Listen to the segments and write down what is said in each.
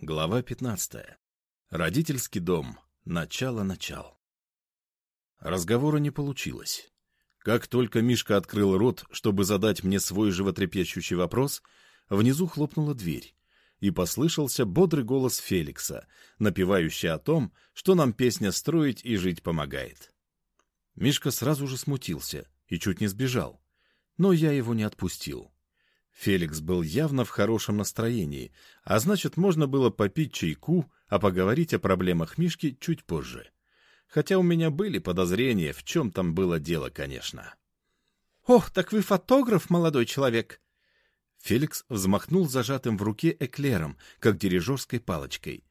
Глава 15. Родительский дом. Начало-начал. Разговора не получилось. Как только Мишка открыл рот, чтобы задать мне свой животрепещущий вопрос, внизу хлопнула дверь, и послышался бодрый голос Феликса, напевающий о том, что нам песня строить и жить помогает. Мишка сразу же смутился и чуть не сбежал, но я его не отпустил. Феликс был явно в хорошем настроении, а значит, можно было попить чайку, а поговорить о проблемах Мишки чуть позже. Хотя у меня были подозрения, в чем там было дело, конечно. «Ох, так вы фотограф, молодой человек!» Феликс взмахнул зажатым в руке эклером, как дирижерской палочкой.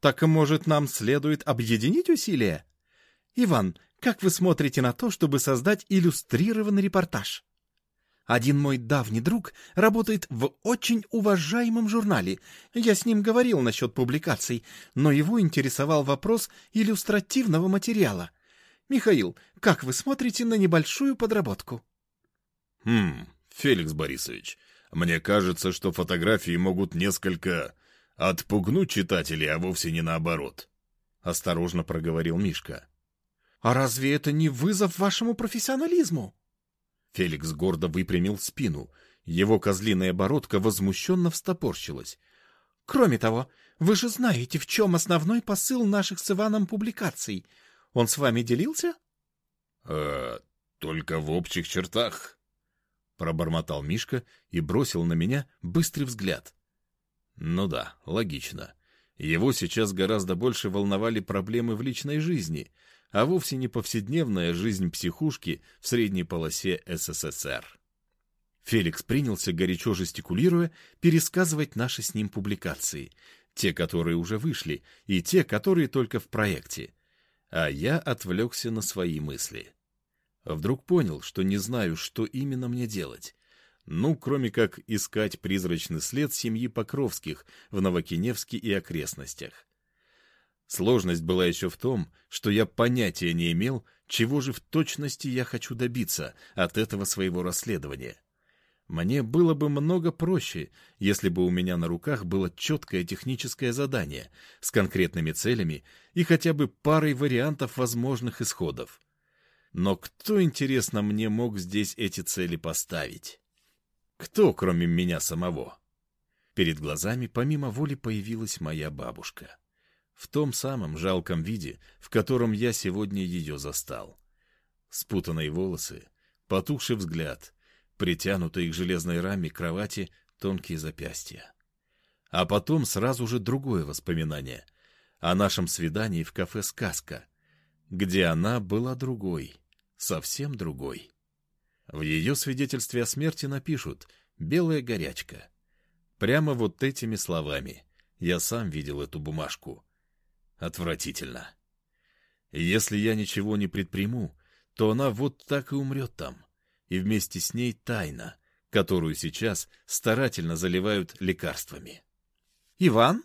«Так, может, нам следует объединить усилия? Иван, как вы смотрите на то, чтобы создать иллюстрированный репортаж?» Один мой давний друг работает в очень уважаемом журнале. Я с ним говорил насчет публикаций, но его интересовал вопрос иллюстративного материала. Михаил, как вы смотрите на небольшую подработку? Хм, Феликс Борисович, мне кажется, что фотографии могут несколько отпугнуть читателей, а вовсе не наоборот. Осторожно проговорил Мишка. А разве это не вызов вашему профессионализму? Феликс гордо выпрямил спину. Его козлиная бородка возмущенно встопорщилась. «Кроме того, вы же знаете, в чем основной посыл наших с Иваном публикаций. Он с вами делился?» «Э, только в общих чертах», — пробормотал Мишка и бросил на меня быстрый взгляд. «Ну да, логично. Его сейчас гораздо больше волновали проблемы в личной жизни, а вовсе не повседневная жизнь психушки в средней полосе СССР. Феликс принялся, горячо жестикулируя, пересказывать наши с ним публикации, те, которые уже вышли, и те, которые только в проекте. А я отвлекся на свои мысли. Вдруг понял, что не знаю, что именно мне делать. Ну, кроме как искать призрачный след семьи Покровских в Новокиневске и окрестностях. Сложность была еще в том, что я понятия не имел, чего же в точности я хочу добиться от этого своего расследования. Мне было бы много проще, если бы у меня на руках было четкое техническое задание с конкретными целями и хотя бы парой вариантов возможных исходов. Но кто, интересно, мне мог здесь эти цели поставить? Кто, кроме меня самого? Перед глазами помимо воли появилась моя бабушка в том самом жалком виде, в котором я сегодня ее застал. Спутанные волосы, потухший взгляд, притянутые к железной раме кровати тонкие запястья. А потом сразу же другое воспоминание о нашем свидании в кафе «Сказка», где она была другой, совсем другой. В ее свидетельстве о смерти напишут «белая горячка». Прямо вот этими словами. Я сам видел эту бумажку. Отвратительно. Если я ничего не предприму, то она вот так и умрет там, и вместе с ней тайна, которую сейчас старательно заливают лекарствами. «Иван?»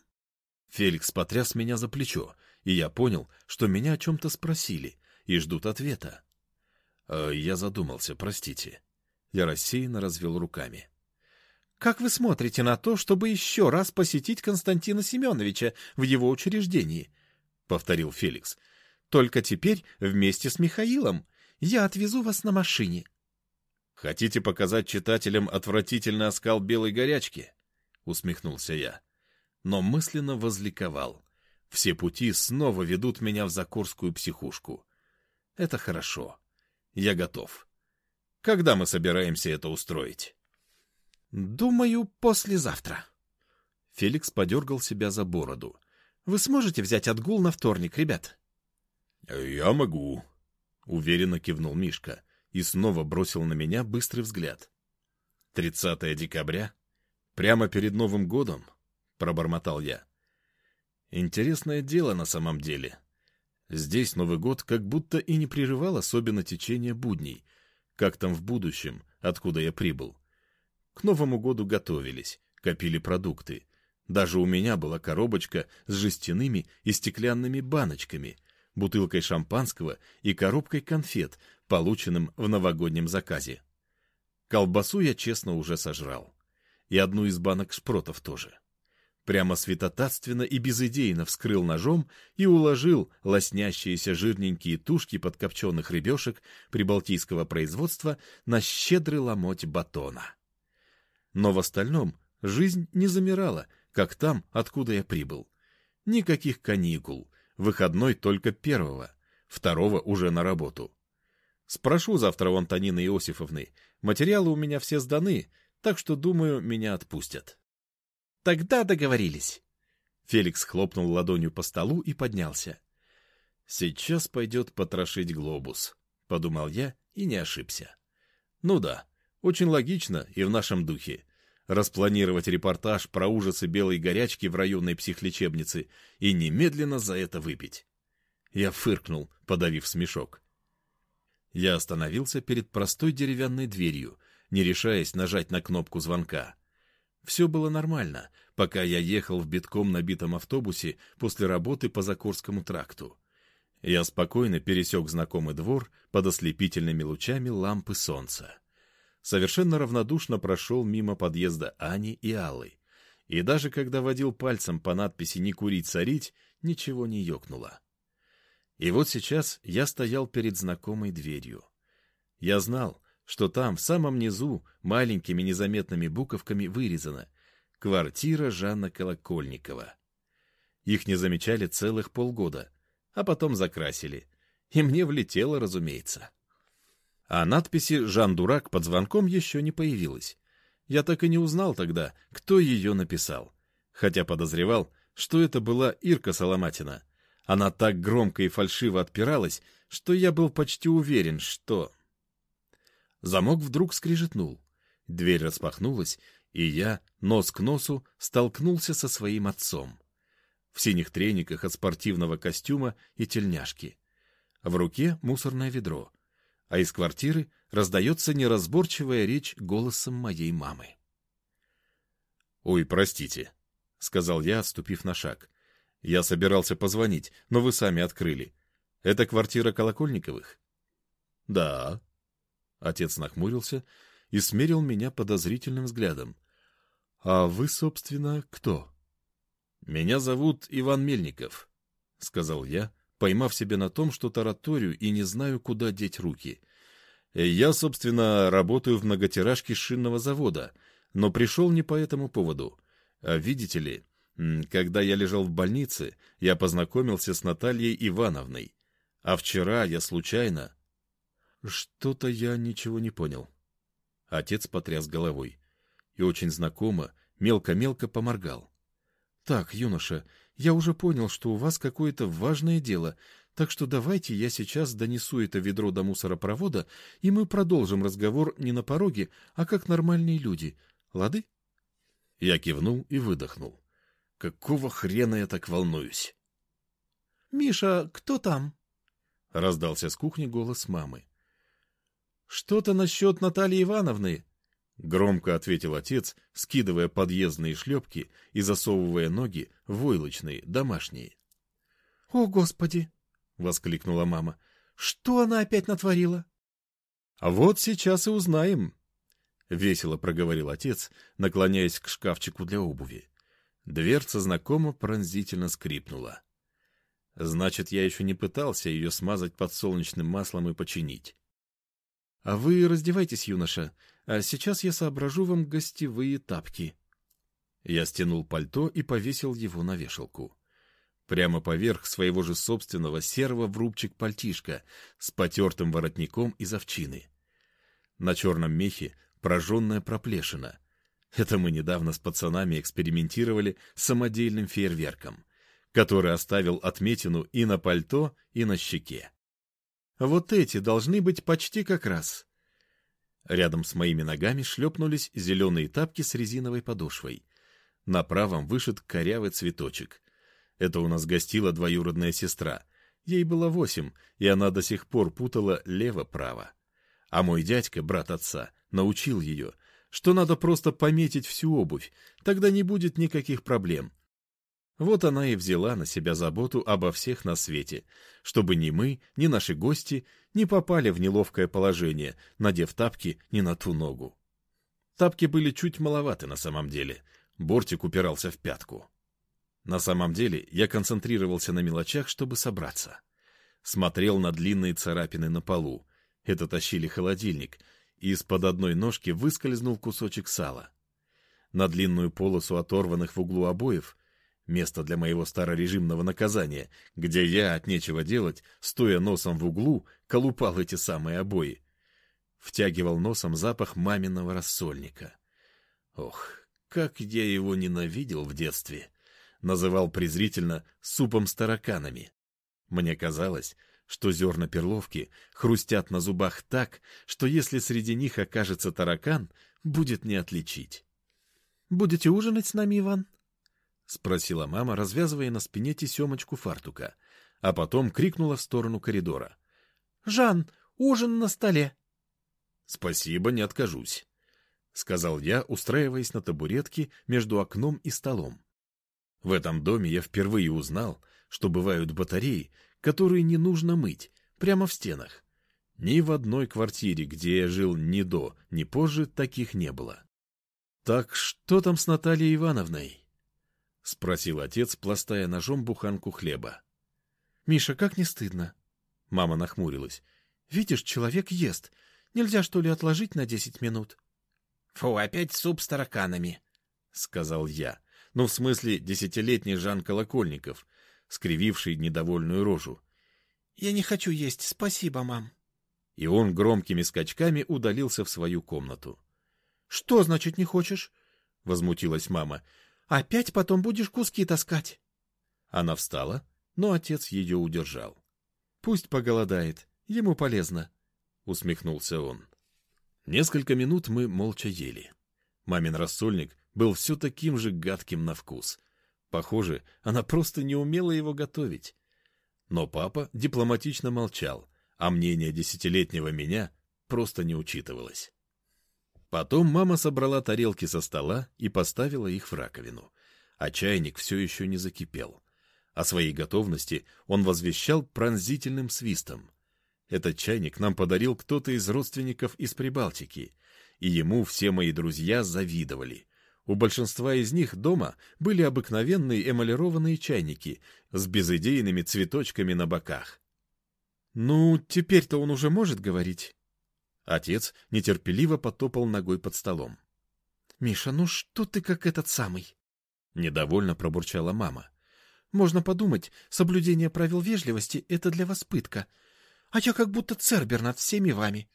Феликс потряс меня за плечо, и я понял, что меня о чем-то спросили и ждут ответа. Э, я задумался, простите. Я рассеянно развел руками. «Как вы смотрите на то, чтобы еще раз посетить Константина Семеновича в его учреждении — повторил Феликс. — Только теперь вместе с Михаилом. Я отвезу вас на машине. — Хотите показать читателям отвратительный оскал белой горячки? — усмехнулся я. Но мысленно возликовал. Все пути снова ведут меня в Закорскую психушку. Это хорошо. Я готов. Когда мы собираемся это устроить? — Думаю, послезавтра. Феликс подергал себя за бороду. Вы сможете взять отгул на вторник, ребят? — Я могу, — уверенно кивнул Мишка и снова бросил на меня быстрый взгляд. — 30 декабря? Прямо перед Новым годом? — пробормотал я. Интересное дело на самом деле. Здесь Новый год как будто и не прерывал особенно течение будней, как там в будущем, откуда я прибыл. К Новому году готовились, копили продукты — даже у меня была коробочка с жестяными и стеклянными баночками, бутылкой шампанского и коробкой конфет, полученным в новогоднем заказе. Колбасу я честно уже сожрал. И одну из банок шпротов тоже. прямо святотатственно и безыдейно вскрыл ножом и уложил лоснящиеся жирненькие тушки подкопченных рыбешек прибалтийского производства на щедрый ломоть батона. Но в остальном жизнь не замирала, как там, откуда я прибыл. Никаких каникул, выходной только первого, второго уже на работу. Спрошу завтра у Антонины Иосифовны, материалы у меня все сданы, так что, думаю, меня отпустят. Тогда договорились. Феликс хлопнул ладонью по столу и поднялся. Сейчас пойдет потрошить глобус, подумал я и не ошибся. Ну да, очень логично и в нашем духе. Распланировать репортаж про ужасы белой горячки в районной психлечебнице и немедленно за это выпить. Я фыркнул, подавив смешок. Я остановился перед простой деревянной дверью, не решаясь нажать на кнопку звонка. Все было нормально, пока я ехал в битком набитом автобусе после работы по Закорскому тракту. Я спокойно пересек знакомый двор под ослепительными лучами лампы солнца. Совершенно равнодушно прошел мимо подъезда Ани и Аллы. И даже когда водил пальцем по надписи «Не курить, царить», ничего не ёкнуло. И вот сейчас я стоял перед знакомой дверью. Я знал, что там, в самом низу, маленькими незаметными буковками вырезано «Квартира Жанна Колокольникова». Их не замечали целых полгода, а потом закрасили. И мне влетело, разумеется. А надписи «Жан Дурак» под звонком еще не появилась. Я так и не узнал тогда, кто ее написал. Хотя подозревал, что это была Ирка Соломатина. Она так громко и фальшиво отпиралась, что я был почти уверен, что... Замок вдруг скрижетнул. Дверь распахнулась, и я, нос к носу, столкнулся со своим отцом. В синих трениках от спортивного костюма и тельняшки. В руке мусорное ведро, а из квартиры раздается неразборчивая речь голосом моей мамы. «Ой, простите», — сказал я, отступив на шаг. «Я собирался позвонить, но вы сами открыли. Это квартира Колокольниковых?» «Да», Отец нахмурился и смерил меня подозрительным взглядом. — А вы, собственно, кто? — Меня зовут Иван Мельников, — сказал я, поймав себя на том, что тараторию и не знаю, куда деть руки. Я, собственно, работаю в многотиражке шинного завода, но пришел не по этому поводу. А видите ли, когда я лежал в больнице, я познакомился с Натальей Ивановной. А вчера я случайно что-то я ничего не понял. Отец потряс головой и очень знакомо, мелко-мелко поморгал. Так, юноша, я уже понял, что у вас какое-то важное дело, так что давайте я сейчас донесу это ведро до мусоропровода, и мы продолжим разговор не на пороге, а как нормальные люди. Лады? Я кивнул и выдохнул. Какого хрена я так волнуюсь? Миша, кто там? Раздался с кухни голос мамы. Что-то насчет Натальи Ивановны, — громко ответил отец, скидывая подъездные шлепки и засовывая ноги в войлочные, домашние. — О, Господи! — воскликнула мама. — Что она опять натворила? — А вот сейчас и узнаем, — весело проговорил отец, наклоняясь к шкафчику для обуви. Дверца знакомо пронзительно скрипнула. Значит, я еще не пытался ее смазать подсолнечным маслом и починить. А вы раздевайтесь, юноша, а сейчас я соображу вам гостевые тапки. Я стянул пальто и повесил его на вешалку. Прямо поверх своего же собственного серого в рубчик пальтишка с потертым воротником из овчины. На черном мехе прожженная проплешина. Это мы недавно с пацанами экспериментировали с самодельным фейерверком, который оставил отметину и на пальто, и на щеке. Вот эти должны быть почти как раз. Рядом с моими ногами шлепнулись зеленые тапки с резиновой подошвой. На правом вышит корявый цветочек. Это у нас гостила двоюродная сестра. Ей было восемь, и она до сих пор путала лево-право. А мой дядька, брат отца, научил ее, что надо просто пометить всю обувь, тогда не будет никаких проблем. Вот она и взяла на себя заботу обо всех на свете, чтобы ни мы, ни наши гости не попали в неловкое положение, надев тапки не на ту ногу. Тапки были чуть маловаты на самом деле, бортик упирался в пятку. На самом деле я концентрировался на мелочах, чтобы собраться. Смотрел на длинные царапины на полу. Это тащили холодильник, и из-под одной ножки выскользнул кусочек сала. На длинную полосу оторванных в углу обоев место для моего старорежимного наказания, где я от нечего делать, стоя носом в углу, колупал эти самые обои. Втягивал носом запах маминого рассольника. Ох, как я его ненавидел в детстве! Называл презрительно супом с тараканами. Мне казалось, что зерна перловки хрустят на зубах так, что если среди них окажется таракан, будет не отличить. — Будете ужинать с нами, Иван? — спросила мама, развязывая на спине тесемочку фартука, а потом крикнула в сторону коридора. — Жан, ужин на столе! — Спасибо, не откажусь, — сказал я, устраиваясь на табуретке между окном и столом. В этом доме я впервые узнал, что бывают батареи, которые не нужно мыть, прямо в стенах. Ни в одной квартире, где я жил ни до, ни позже, таких не было. — Так что там с Натальей Ивановной? — спросил отец, пластая ножом буханку хлеба. — Миша, как не стыдно? Мама нахмурилась. — Видишь, человек ест. Нельзя, что ли, отложить на десять минут? — Фу, опять суп с тараканами, — сказал я. Ну, в смысле, десятилетний Жан Колокольников, скрививший недовольную рожу. — Я не хочу есть, спасибо, мам. И он громкими скачками удалился в свою комнату. — Что значит не хочешь? — возмутилась мама. Опять потом будешь куски таскать. Она встала, но отец ее удержал. — Пусть поголодает, ему полезно, — усмехнулся он. Несколько минут мы молча ели. Мамин рассольник был все таким же гадким на вкус. Похоже, она просто не умела его готовить. Но папа дипломатично молчал, а мнение десятилетнего меня просто не учитывалось. Потом мама собрала тарелки со стола и поставила их в раковину. А чайник все еще не закипел. О своей готовности он возвещал пронзительным свистом. Этот чайник нам подарил кто-то из родственников из Прибалтики, и ему все мои друзья завидовали. У большинства из них дома были обыкновенные эмалированные чайники с безыдейными цветочками на боках. «Ну, теперь-то он уже может говорить?» Отец нетерпеливо потопал ногой под столом. — Миша, ну что ты как этот самый? — недовольно пробурчала мама. — Можно подумать, соблюдение правил вежливости — это для вас пытка. А я как будто цербер над всеми вами.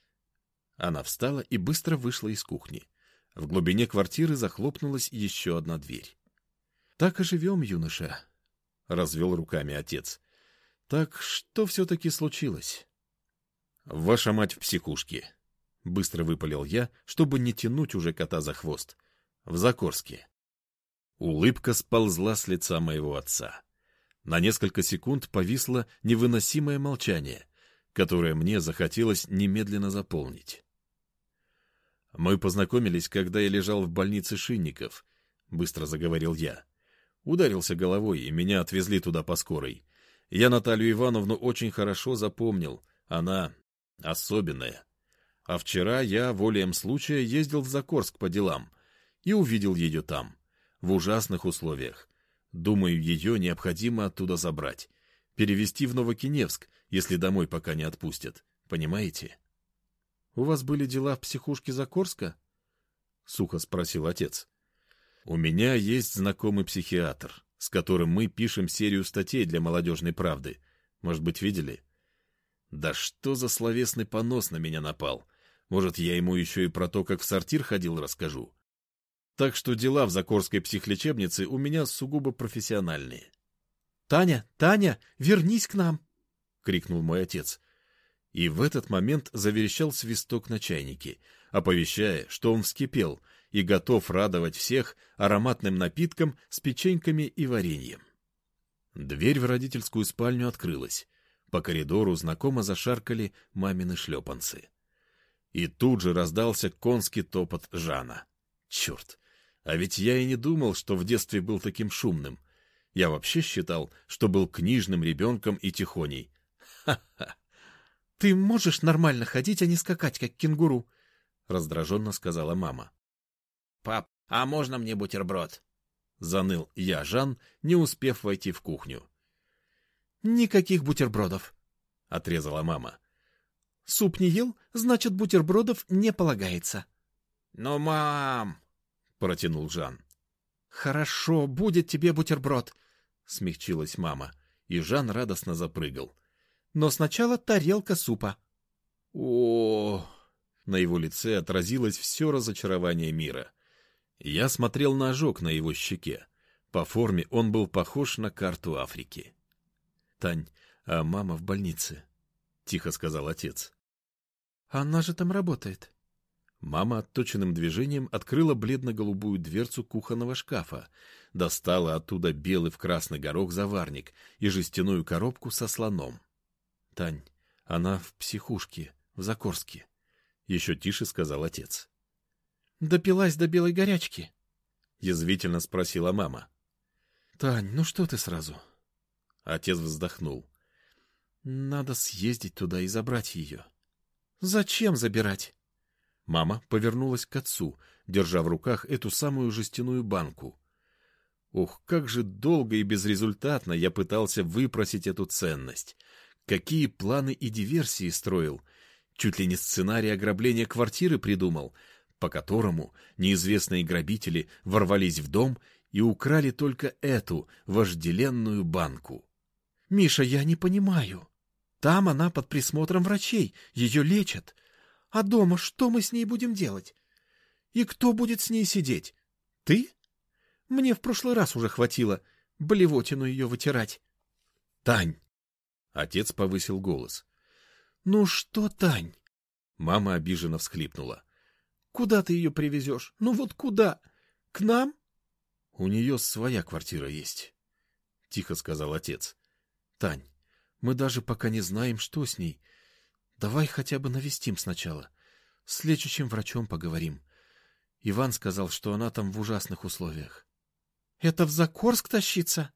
Она встала и быстро вышла из кухни. В глубине квартиры захлопнулась еще одна дверь. — Так и живем, юноша, — развел руками отец. — Так что все-таки случилось? — Ваша мать в психушке, — быстро выпалил я, чтобы не тянуть уже кота за хвост. «В Закорске». Улыбка сползла с лица моего отца. На несколько секунд повисло невыносимое молчание, которое мне захотелось немедленно заполнить. «Мы познакомились, когда я лежал в больнице Шинников», — быстро заговорил я. Ударился головой, и меня отвезли туда по скорой. Я Наталью Ивановну очень хорошо запомнил. Она особенная. А вчера я, волеем случая, ездил в Закорск по делам и увидел ее там, в ужасных условиях. Думаю, ее необходимо оттуда забрать, перевести в Новокиневск, если домой пока не отпустят. Понимаете? — У вас были дела в психушке Закорска? — сухо спросил отец. — У меня есть знакомый психиатр, с которым мы пишем серию статей для «Молодежной правды». Может быть, видели? Да что за словесный понос на меня напал? Может, я ему еще и про то, как в сортир ходил, расскажу. Так что дела в Закорской психлечебнице у меня сугубо профессиональные. — Таня, Таня, вернись к нам! — крикнул мой отец. И в этот момент заверещал свисток на чайнике, оповещая, что он вскипел и готов радовать всех ароматным напитком с печеньками и вареньем. Дверь в родительскую спальню открылась. По коридору знакомо зашаркали мамины шлепанцы. И тут же раздался конский топот Жана. Черт! А ведь я и не думал, что в детстве был таким шумным. Я вообще считал, что был книжным ребенком и тихоней. Ха-ха! Ты можешь нормально ходить, а не скакать, как кенгуру? Раздраженно сказала мама. — Пап, а можно мне бутерброд? Заныл я, Жан, не успев войти в кухню. «Никаких бутербродов», — отрезала мама. «Суп не ел, значит, бутербродов не полагается». «Но, мам!» — протянул Жан. «Хорошо, будет тебе бутерброд», — смягчилась мама, и Жан радостно запрыгал. «Но сначала тарелка супа». О, на его лице отразилось все разочарование мира. Я смотрел на ожог на его щеке. По форме он был похож на карту Африки. «Тань, а мама в больнице?» — тихо сказал отец. «Она же там работает». Мама отточенным движением открыла бледно-голубую дверцу кухонного шкафа, достала оттуда белый в красный горох заварник и жестяную коробку со слоном. — Тань, она в психушке, в Закорске, — еще тише сказал отец. — Допилась до белой горячки? — язвительно спросила мама. — Тань, ну что ты сразу? Отец вздохнул. — Надо съездить туда и забрать ее. — Зачем забирать? Мама повернулась к отцу, держа в руках эту самую жестяную банку. Ох, как же долго и безрезультатно я пытался выпросить эту ценность. Какие планы и диверсии строил. Чуть ли не сценарий ограбления квартиры придумал, по которому неизвестные грабители ворвались в дом и украли только эту вожделенную банку. «Миша, я не понимаю. Там она под присмотром врачей, ее лечат. А дома что мы с ней будем делать? И кто будет с ней сидеть? Ты? Мне в прошлый раз уже хватило блевотину ее вытирать. Тань! Отец повысил голос. Ну что, Тань? Мама обиженно всхлипнула. Куда ты ее привезешь? Ну вот куда? К нам? У нее своя квартира есть, — тихо сказал отец. Тань, мы даже пока не знаем, что с ней. Давай хотя бы навестим сначала. С лечащим врачом поговорим. Иван сказал, что она там в ужасных условиях. — Это в Закорск тащиться?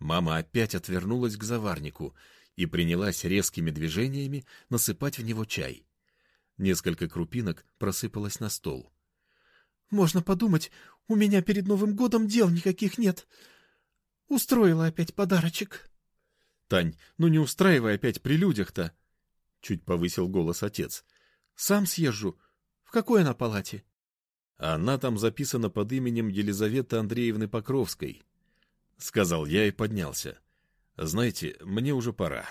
Мама опять отвернулась к заварнику и принялась резкими движениями насыпать в него чай. Несколько крупинок просыпалось на стол. — Можно подумать, у меня перед Новым годом дел никаких нет. Устроила опять подарочек. — Тань, ну не устраивай опять при людях-то! — чуть повысил голос отец. — Сам съезжу. В какой она палате? — Она там записана под именем Елизаветы Андреевны Покровской, — сказал я и поднялся. — Знаете, мне уже пора.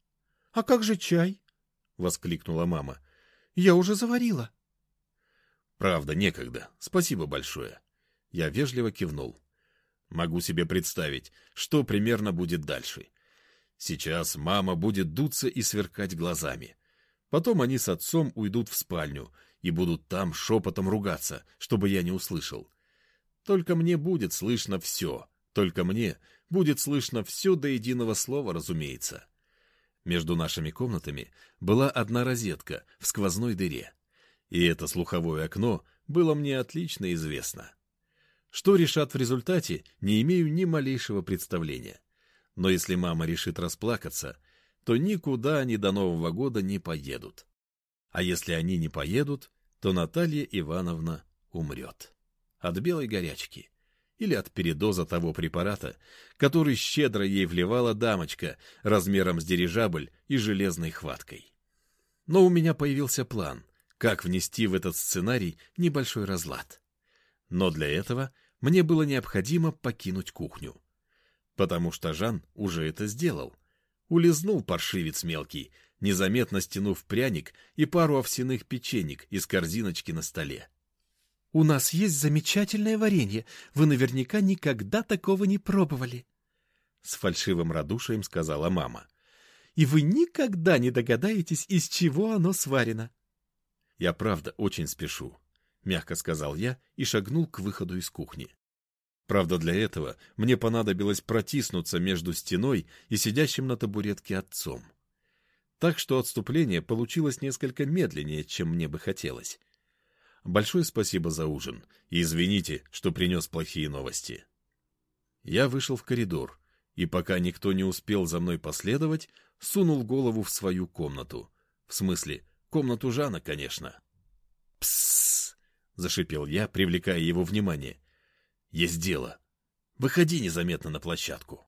— А как же чай? — воскликнула мама. — Я уже заварила. — Правда, некогда. Спасибо большое. Я вежливо кивнул. Могу себе представить, что примерно будет дальше. Сейчас мама будет дуться и сверкать глазами. Потом они с отцом уйдут в спальню и будут там шепотом ругаться, чтобы я не услышал. Только мне будет слышно все, только мне будет слышно все до единого слова, разумеется. Между нашими комнатами была одна розетка в сквозной дыре, и это слуховое окно было мне отлично известно. Что решат в результате, не имею ни малейшего представления. Но если мама решит расплакаться, то никуда они до Нового года не поедут. А если они не поедут, то Наталья Ивановна умрет. От белой горячки. Или от передоза того препарата, который щедро ей вливала дамочка размером с дирижабль и железной хваткой. Но у меня появился план, как внести в этот сценарий небольшой разлад. Но для этого мне было необходимо покинуть кухню потому что Жан уже это сделал. Улизнул паршивец мелкий, незаметно стянув пряник и пару овсяных печенек из корзиночки на столе. — У нас есть замечательное варенье. Вы наверняка никогда такого не пробовали. С фальшивым радушием сказала мама. — И вы никогда не догадаетесь, из чего оно сварено. — Я правда очень спешу, — мягко сказал я и шагнул к выходу из кухни. Правда, для этого мне понадобилось протиснуться между стеной и сидящим на табуретке отцом. Так что отступление получилось несколько медленнее, чем мне бы хотелось. Большое спасибо за ужин, и извините, что принес плохие новости. Я вышел в коридор, и пока никто не успел за мной последовать, сунул голову в свою комнату. В смысле, комнату Жана, конечно. «Псссс!» — зашипел я, привлекая его внимание. Есть дело. Выходи незаметно на площадку.